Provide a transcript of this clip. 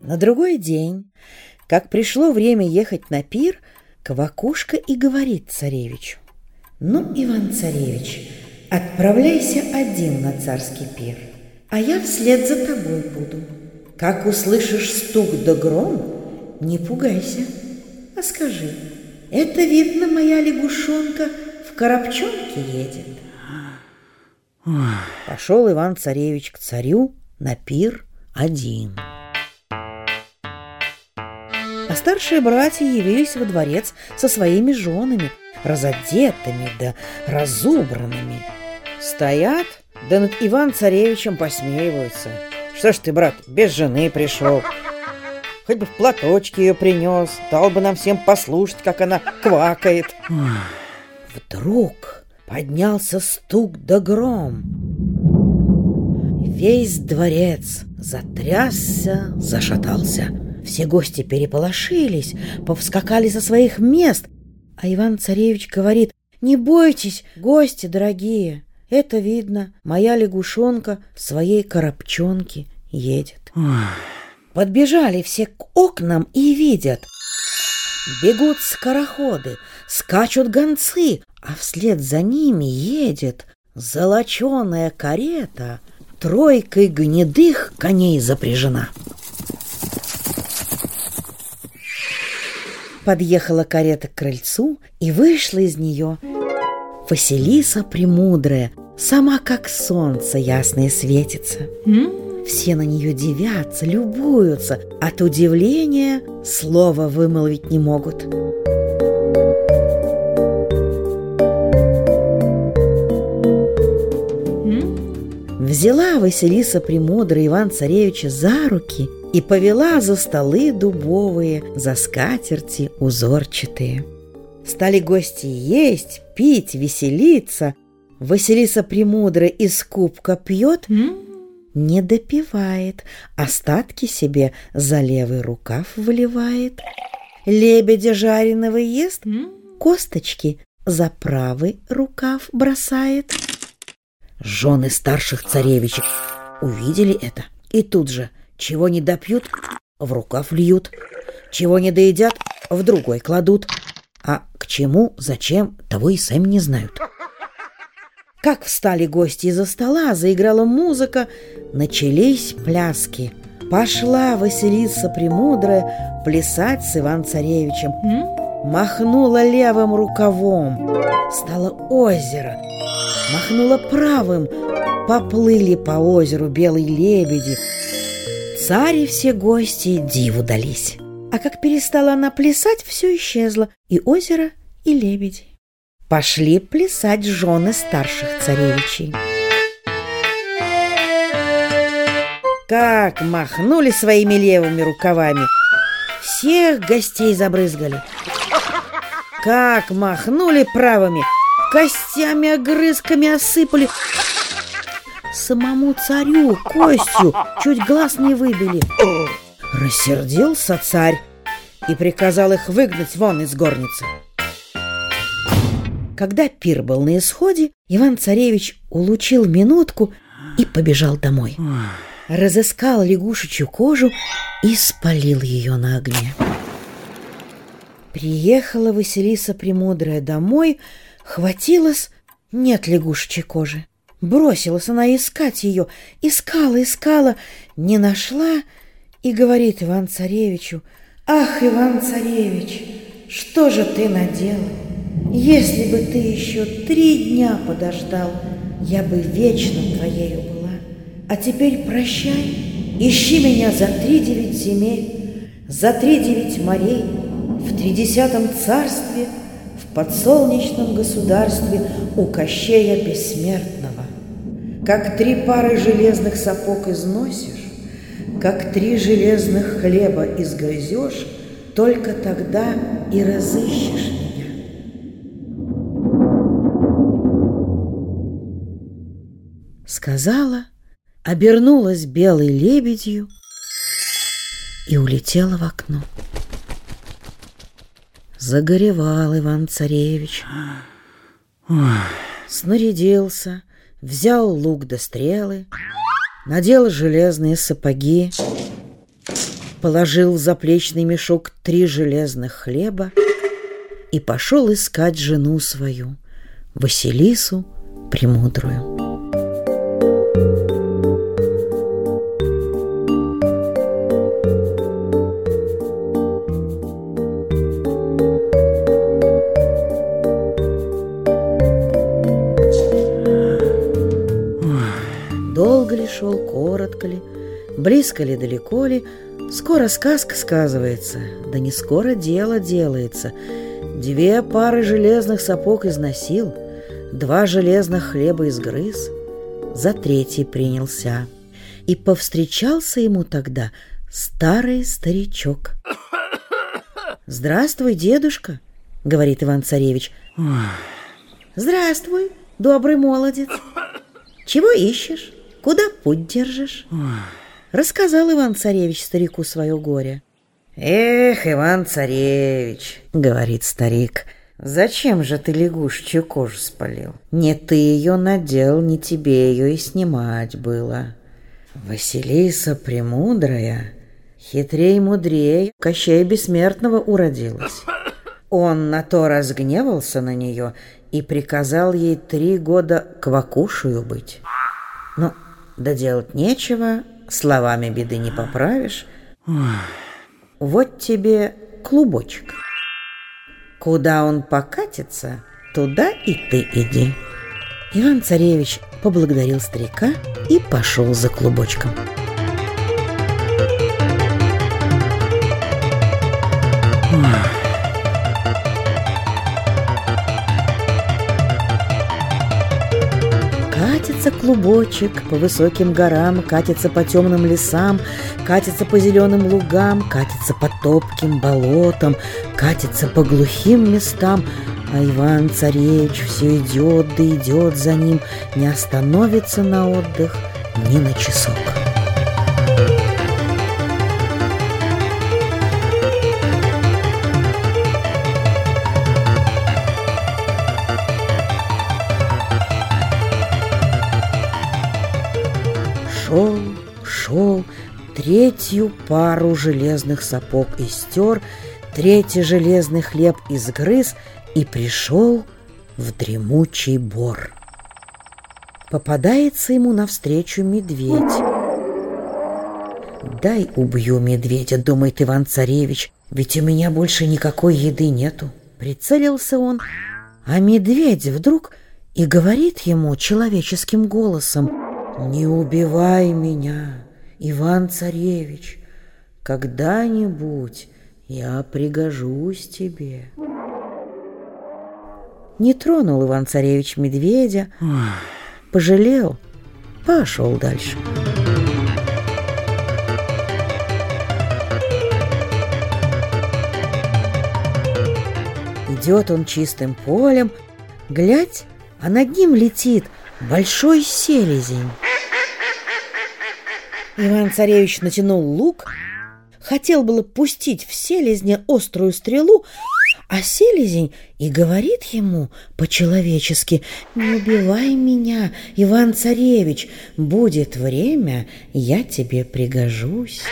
На другой день, как пришло время ехать на пир, Квакушка и говорит царевичу. «Ну, Иван-царевич, отправляйся один на царский пир, а я вслед за тобой буду. Как услышишь стук да гром, не пугайся, а скажи, это, видно, моя лягушонка в коробчонке едет». Пошел Иван-царевич к царю на пир один. А старшие братья явились во дворец со своими женами, разодетыми да разубранными. Стоят, да над Иван-царевичем посмеиваются. Что ж ты, брат, без жены пришел? Хоть бы в платочке ее принес, дал бы нам всем послушать, как она квакает. Вдруг поднялся стук да гром. Весь дворец затрясся, зашатался. Все гости переполошились, повскакали со своих мест, а Иван-царевич говорит, «Не бойтесь, гости дорогие, это видно, моя лягушонка в своей коробчонке едет». Подбежали все к окнам и видят. Бегут скороходы, скачут гонцы, а вслед за ними едет золоченая карета, тройкой гнедых коней запряжена. Подъехала карета к крыльцу, и вышла из нее Василиса Премудрая, сама как солнце ясное светится. Все на нее дивятся, любуются, от удивления слова вымолвить не могут. Взяла Василиса Премудрая Иван-Царевича за руки и повела за столы дубовые, за скатерти узорчатые. Стали гости есть, пить, веселиться. Василиса Премудрая из кубка пьет, не допивает, остатки себе за левый рукав выливает. Лебедя жареного ест, косточки за правый рукав бросает. Жены старших царевичей увидели это и тут же чего не допьют, в рукав льют. Чего не доедят, в другой кладут. А к чему, зачем, того и сами не знают. Как встали гости из-за стола, заиграла музыка, начались пляски. Пошла Василиса Премудрая плясать с Иван-Царевичем. Махнула левым рукавом, стало озеро. Махнула правым, поплыли по озеру белые лебеди, И все гости диву дались. А как перестала она плясать, все исчезло, и озеро, и лебеди. Пошли плясать жены старших царевичей. Как махнули своими левыми рукавами, всех гостей забрызгали. Как махнули правыми, костями, огрызками осыпали самому царю костью чуть глаз не выбили. Рассердился царь и приказал их выгнать вон из горницы. Когда пир был на исходе, Иван-царевич улучил минутку и побежал домой. Разыскал лягушечью кожу и спалил ее на огне. Приехала Василиса Премудрая домой, хватилась, нет лягушечьей кожи. Бросилась она искать ее, искала, искала, не нашла и говорит Иван-царевичу, «Ах, Иван-царевич, что же ты наделал? Если бы ты еще три дня подождал, я бы вечно твоею была. А теперь прощай, ищи меня за три девять земель, за три девять морей, в тридесятом царстве, в подсолнечном государстве у Кощея Бессмертного. Как три пары железных сапог износишь, Как три железных хлеба изгрызешь, Только тогда и разыщешь меня. Сказала, обернулась белой лебедью и улетела в окно. Загоревал Иван-царевич, снарядился, взял лук до стрелы, надел железные сапоги, положил в заплечный мешок три железных хлеба и пошел искать жену свою, Василису Премудрую. Близко ли, далеко ли, скоро сказка сказывается, да не скоро дело делается. Две пары железных сапог износил, два железных хлеба изгрыз, за третий принялся. И повстречался ему тогда старый старичок. «Здравствуй, дедушка», — говорит Иван-царевич. «Здравствуй, добрый молодец. Чего ищешь?» Куда путь держишь?» Рассказал Иван-царевич старику свое горе. «Эх, Иван-царевич», — говорит старик, — «зачем же ты лягушечью кожу спалил? Не ты ее надел, не тебе ее и снимать было. Василиса Премудрая, хитрей мудрее, Кощей Бессмертного уродилась. Он на то разгневался на нее и приказал ей три года квакушую быть. Но да делать нечего, словами беды не поправишь. Вот тебе клубочек. Куда он покатится, туда и ты иди. Иван-царевич поблагодарил старика и пошел за клубочком. Катится клубочек по высоким горам, Катится по темным лесам, Катится по зеленым лугам, Катится по топким болотам, Катится по глухим местам, А Иван-царевич все идет да идет за ним, Не остановится на отдых ни на часок. Шел, шел, третью пару железных сапог истер, третий железный хлеб изгрыз и пришел в дремучий бор. Попадается ему навстречу медведь. «Дай убью медведя», — думает Иван-царевич, «ведь у меня больше никакой еды нету». Прицелился он, а медведь вдруг и говорит ему человеческим голосом — не убивай меня, Иван-царевич, когда-нибудь я пригожусь тебе. Не тронул Иван-царевич медведя, пожалел, пошел дальше. Идет он чистым полем, глядь, а над ним летит большой селезень. Иван-царевич натянул лук, хотел было пустить в селезня острую стрелу, а селезень и говорит ему по-человечески «Не убивай меня, Иван-царевич, будет время, я тебе пригожусь».